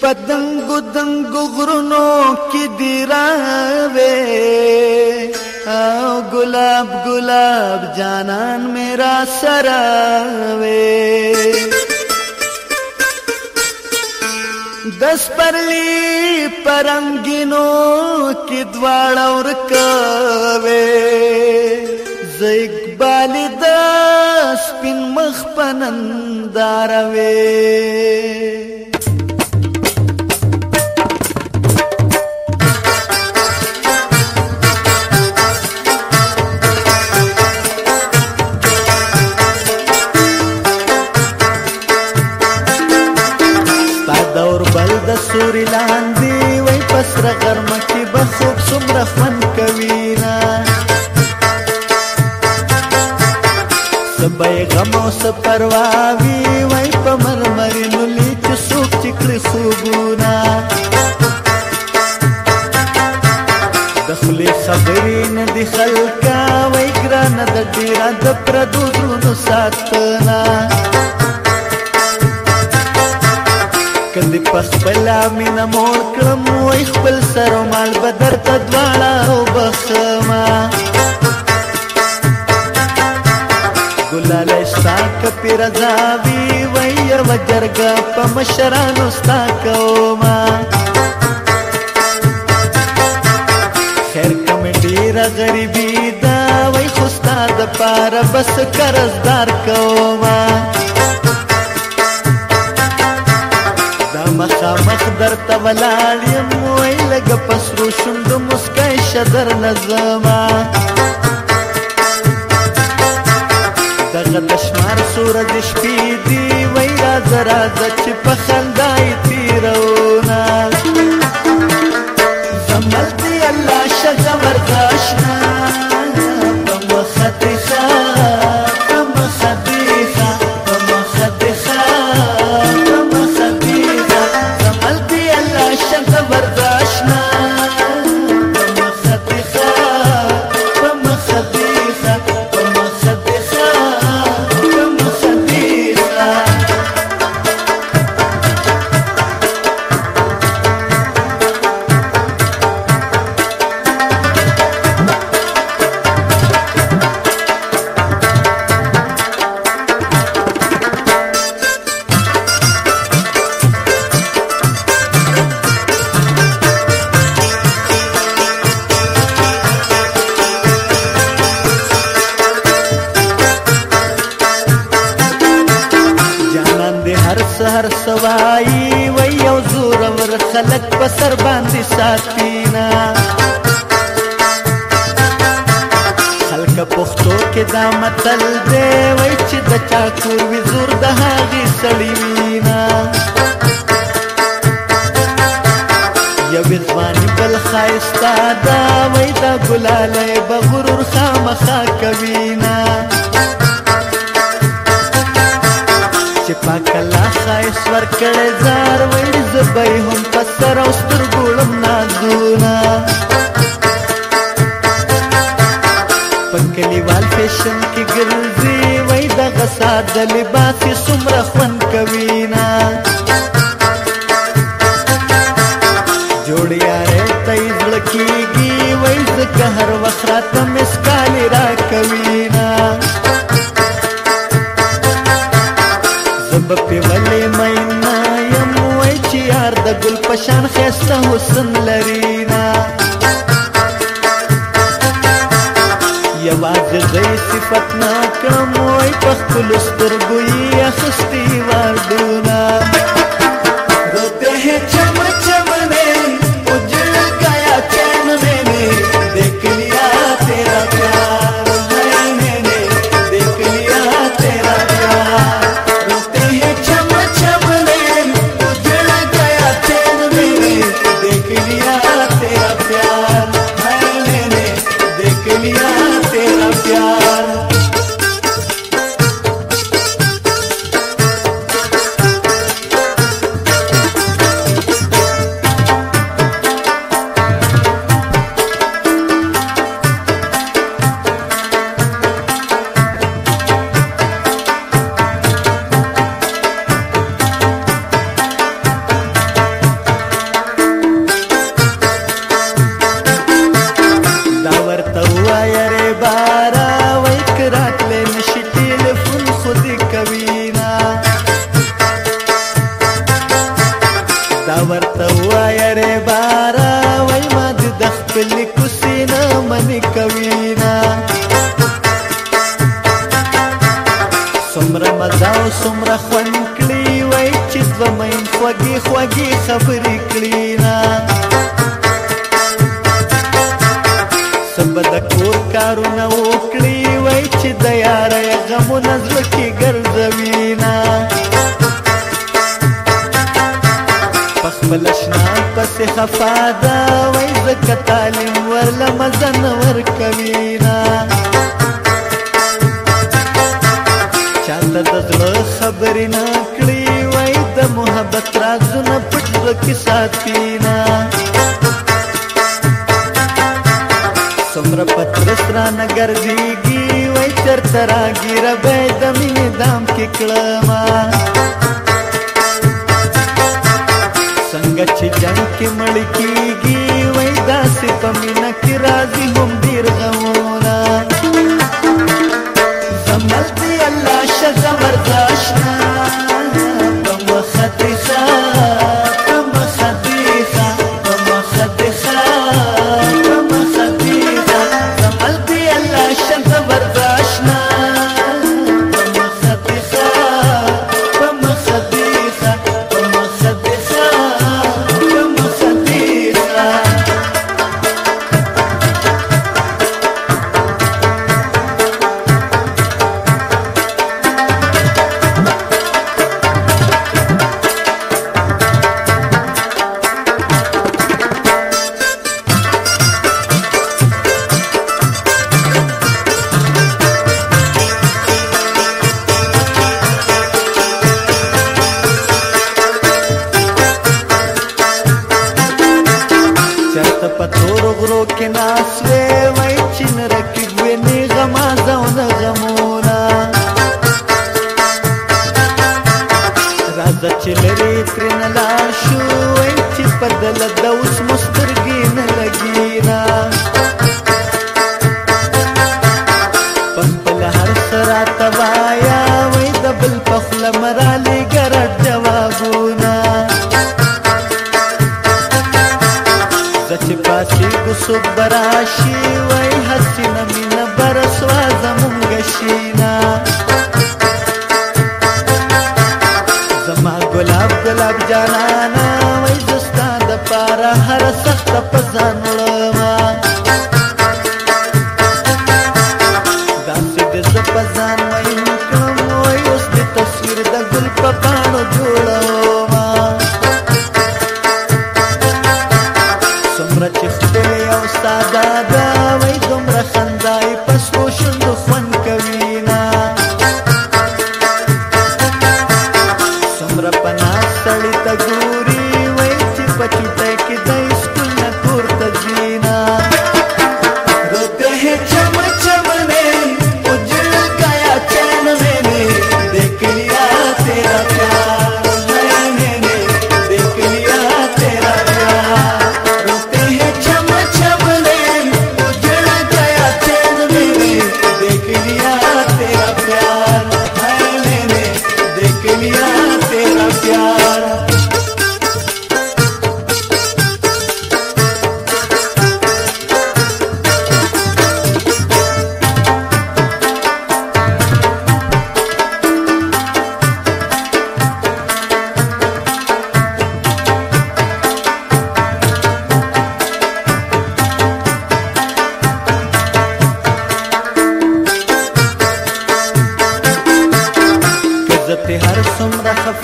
پدنګو دنګو غرونو کې دی راوي او ګلاب ګلاب جانان میرا سراوي دس پرلی پرنګینو کې دواړه ورکوي زګبال د سپین مخ پننداروي مینه موړ کړم وای خپل سر او مال به درته دواړه وبخښما ګلاله ستا که پې رضا وي وای یوه جرګه په مشرانو ستا کوما خیر که مې ډېره غریبي ده وای خو ستا دپاره بس قرضدار کوما مخامخ درته ولاړ یم وای لږه په سرو شونډو مسکی شه درنه ځما دغه د شمار سورج شپې دي وای راځه راځه چې په خندا یې تېروونه زملتې الله ښه زمرته سوای وای یو زور ور خلق په سر باندې ساتینا خلق پختو کې دا متل دی وای چې د چا کور وی زور د هغه سړی وینا یو ځواني بل خایستا دا وای دا ګلاله بغرور خامخا کوینا چې پاکلا خیس ورکړې زار وړي زبې هم پسر او سترګولم نازونه پکلیوال فیشن کې ګرځي وای د غساد د لباس څومره خوند کوي نه جوړ یارې تې ځلکیږي وای زکه هر وخت راتم پشان خسته حسن لري نا یوازې غي صفات نه کړم وای په خپل سترګو دا خوند کړی وای چې زمین خوږی خوږی خبرې کړی نا سبد کور کارونه وکړي وای چې د یارې غمونه زړه کې ګرځوي نا پخپلشنا پس خفا دا وای زکه کې مړ کیږي وای داسې په مینه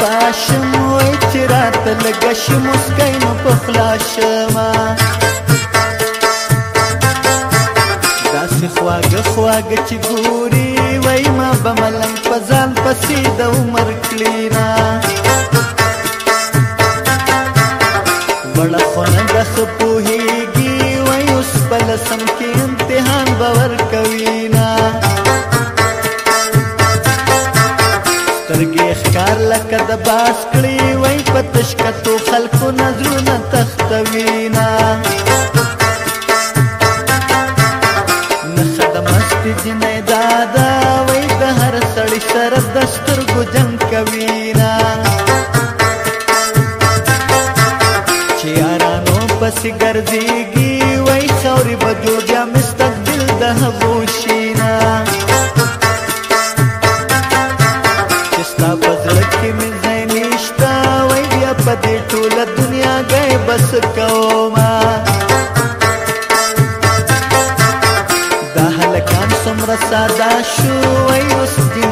خفه شم وای چې راته لږه شي مسکی نو پخلا شمه داسې خواږه خواږه چې ګوري وای ما به ملنګ په ځان پسې د عمر کړي نه بړه خونه د ښه پوهېږي وای اوس په لسم کې امتحان به ورکوي نه سترګې کار لکه د باس کړی وای په تشکتو خلکو نظرونه تختوینا نخه د مستی جنې دادا وای د هر سړی سره د سترګو جنگ کوینا چې ارانو پس ګرځي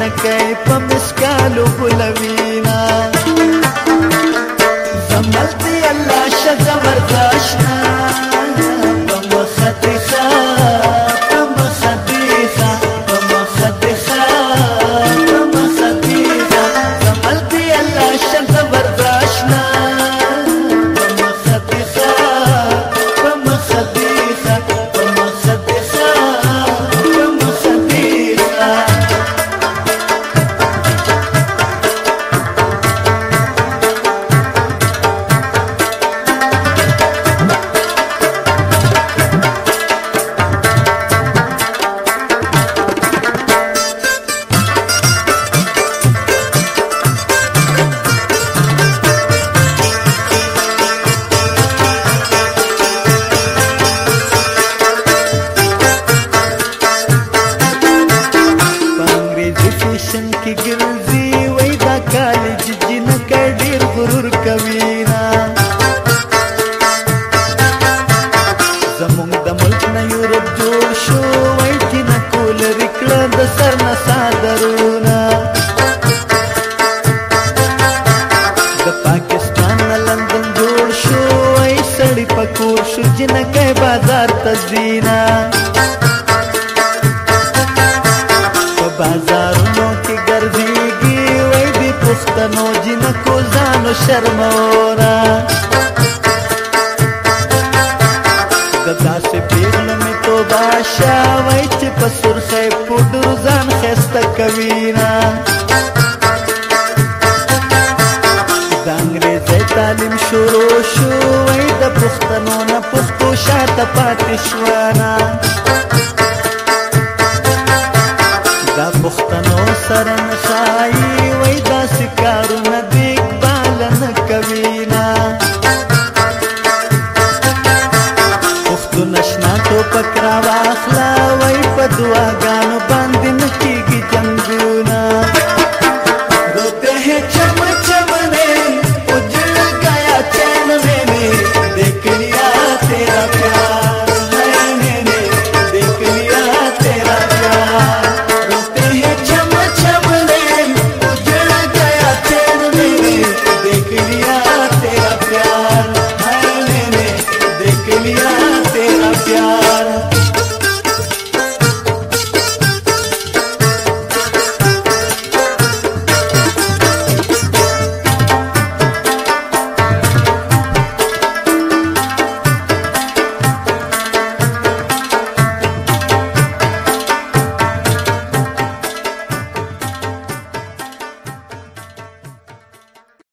نه کوي په مسکالو بلوینا زملت تدبینا په بازارونو کې ګرځيږي وای دې پښتنو جنکو ځانو شرمورا کدا سي پیغله مې توبه شاوي چې په سرخه پډو ځان خسته کوي نه شروع شوې د پښتنو نه پښتو شاته پاتې شوانا دا پښتنو سره نه ښایي وای دا سکارونه دې اقبال نه کوي نه پښتو نشنا تو پکراوه